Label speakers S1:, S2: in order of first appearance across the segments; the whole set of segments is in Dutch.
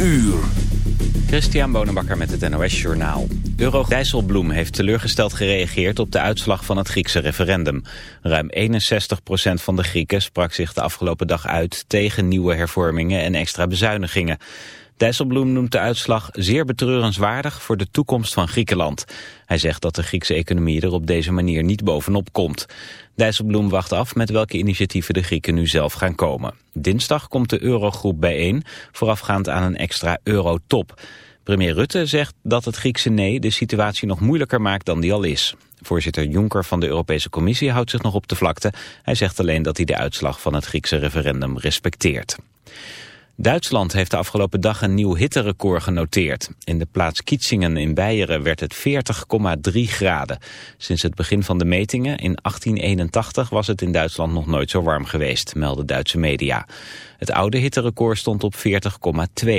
S1: uur.
S2: Christian Bonenbakker met het NOS Journaal. Euro Dijsselbloem heeft teleurgesteld gereageerd op de uitslag van het Griekse referendum. Ruim 61% van de Grieken sprak zich de afgelopen dag uit tegen nieuwe hervormingen en extra bezuinigingen. Dijsselbloem noemt de uitslag zeer betreurenswaardig voor de toekomst van Griekenland. Hij zegt dat de Griekse economie er op deze manier niet bovenop komt. Dijsselbloem wacht af met welke initiatieven de Grieken nu zelf gaan komen. Dinsdag komt de eurogroep bijeen, voorafgaand aan een extra eurotop. Premier Rutte zegt dat het Griekse nee de situatie nog moeilijker maakt dan die al is. Voorzitter Juncker van de Europese Commissie houdt zich nog op de vlakte. Hij zegt alleen dat hij de uitslag van het Griekse referendum respecteert. Duitsland heeft de afgelopen dag een nieuw hitterecord genoteerd. In de plaats Kietzingen in Beieren werd het 40,3 graden. Sinds het begin van de metingen in 1881 was het in Duitsland nog nooit zo warm geweest, melden Duitse media. Het oude hitterecord stond op 40,2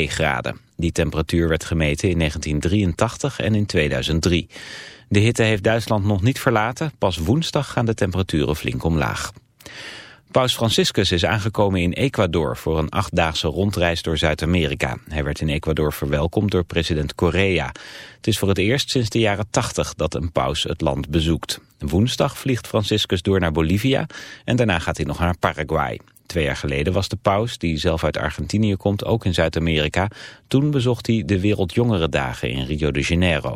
S2: graden. Die temperatuur werd gemeten in 1983 en in 2003. De hitte heeft Duitsland nog niet verlaten. Pas woensdag gaan de temperaturen flink omlaag. Paus Franciscus is aangekomen in Ecuador voor een achtdaagse rondreis door Zuid-Amerika. Hij werd in Ecuador verwelkomd door president Correa. Het is voor het eerst sinds de jaren 80 dat een paus het land bezoekt. Woensdag vliegt Franciscus door naar Bolivia en daarna gaat hij nog naar Paraguay. Twee jaar geleden was de paus, die zelf uit Argentinië komt, ook in Zuid-Amerika. Toen bezocht hij de Wereldjongerendagen in Rio de Janeiro.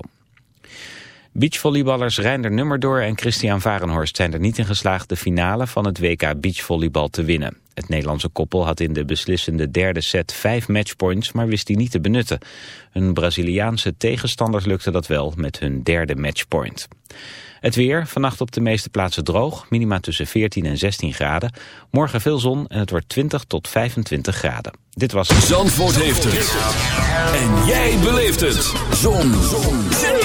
S2: Beachvolleyballers Reinder Nummerdoor en Christian Varenhorst zijn er niet in geslaagd de finale van het WK Beachvolleybal te winnen. Het Nederlandse koppel had in de beslissende derde set vijf matchpoints, maar wist die niet te benutten. Hun Braziliaanse tegenstanders lukte dat wel met hun derde matchpoint. Het weer, vannacht op de meeste plaatsen droog, minima tussen 14 en 16 graden. Morgen veel zon en het wordt 20 tot 25 graden. Dit was...
S1: Zandvoort heeft het. En jij beleeft het. Zon. zon.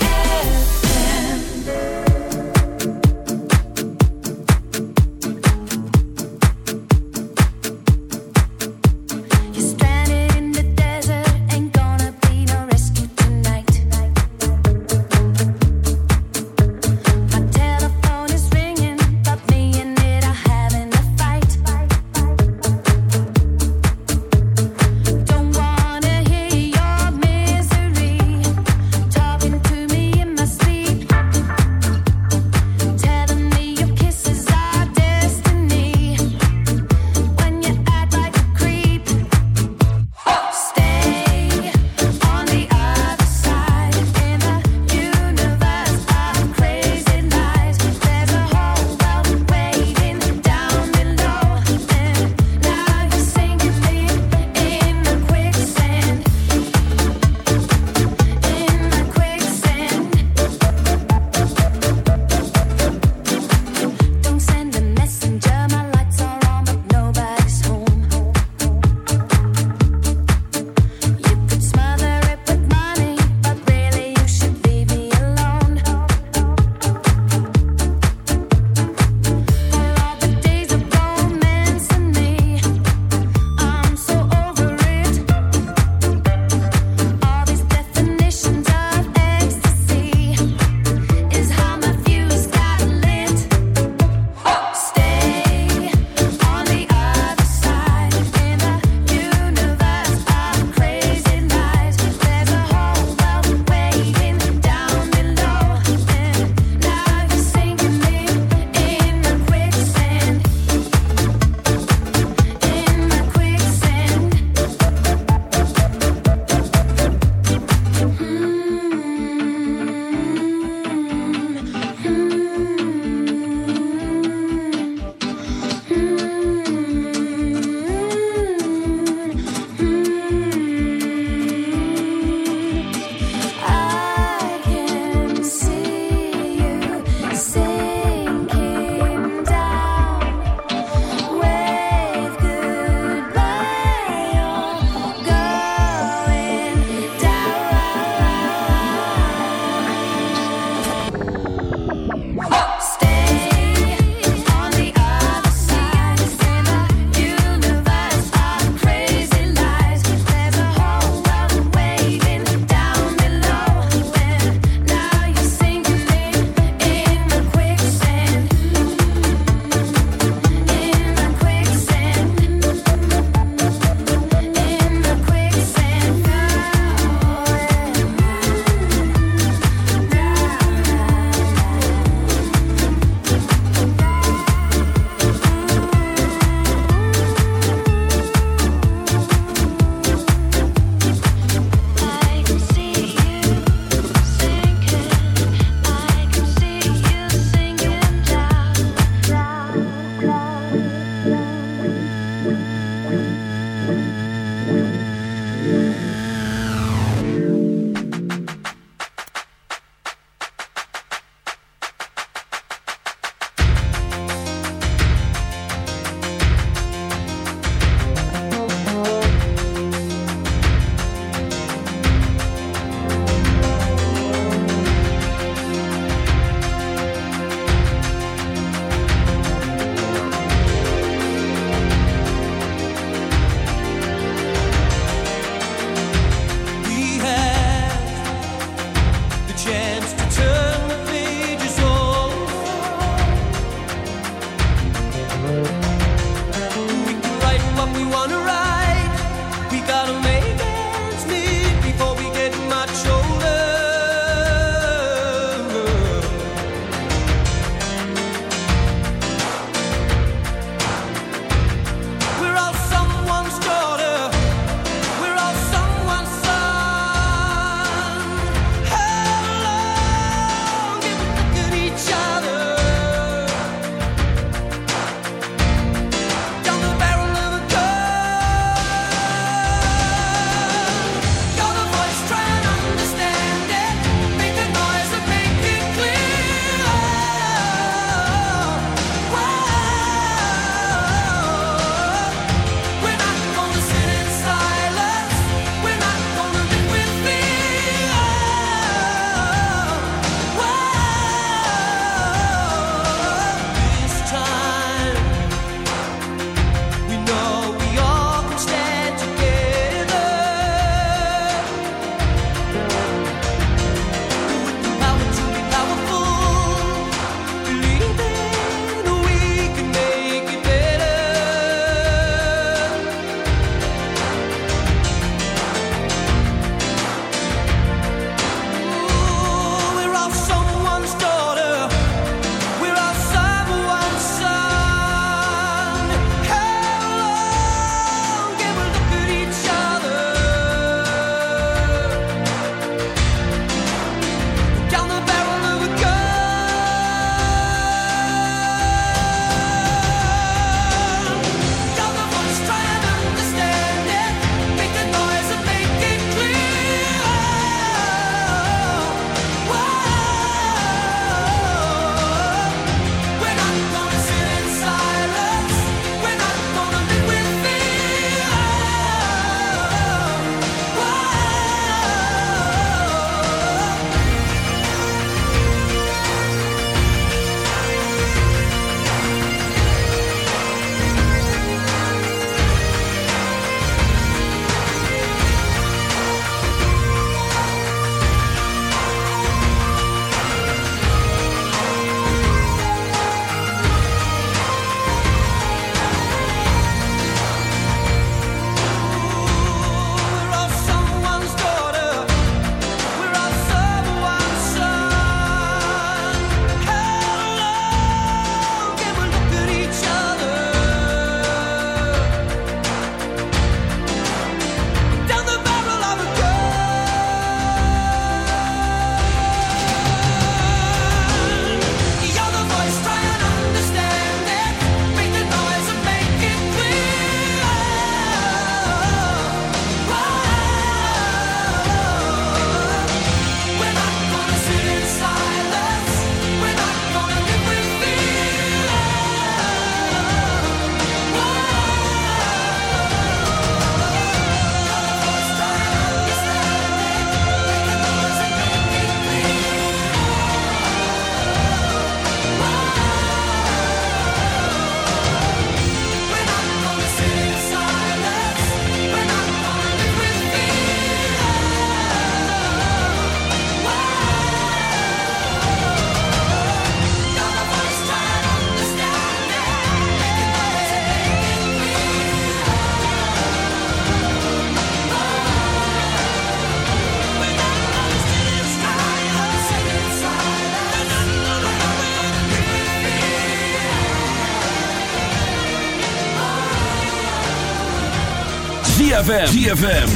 S1: ZFM. ZFM.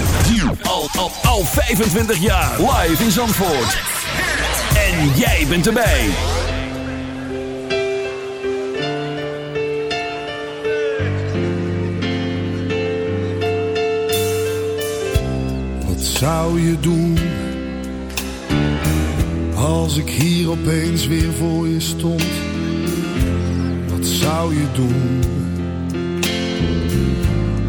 S1: Al, al, al 25 jaar. Live in Zandvoort. En jij bent erbij.
S3: Wat zou je doen? Als ik hier opeens weer voor je stond. Wat zou je doen?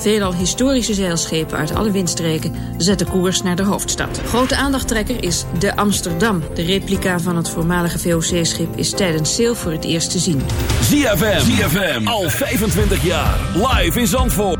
S4: Veelal historische zeilschepen uit alle windstreken zetten koers naar de hoofdstad. Grote aandachttrekker is de Amsterdam. De replica van het voormalige VOC-schip is tijdens sail voor het eerst te zien.
S1: ZFM, ZFM, al 25 jaar, live in Zandvoort.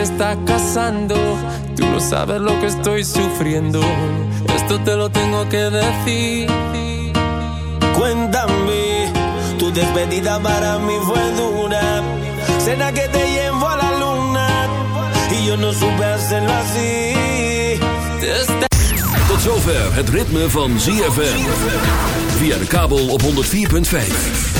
S5: te estás casando. Tú no sabes lo que estoy sufriendo. Esto te lo tengo que decir.
S6: Cuéntame, tu despedida para mí fue dura. Cena que te llevo a la luna. Y yo no supe hacerlo así.
S7: Tot zover het ritme van ZFM. Via de kabel op 104.5.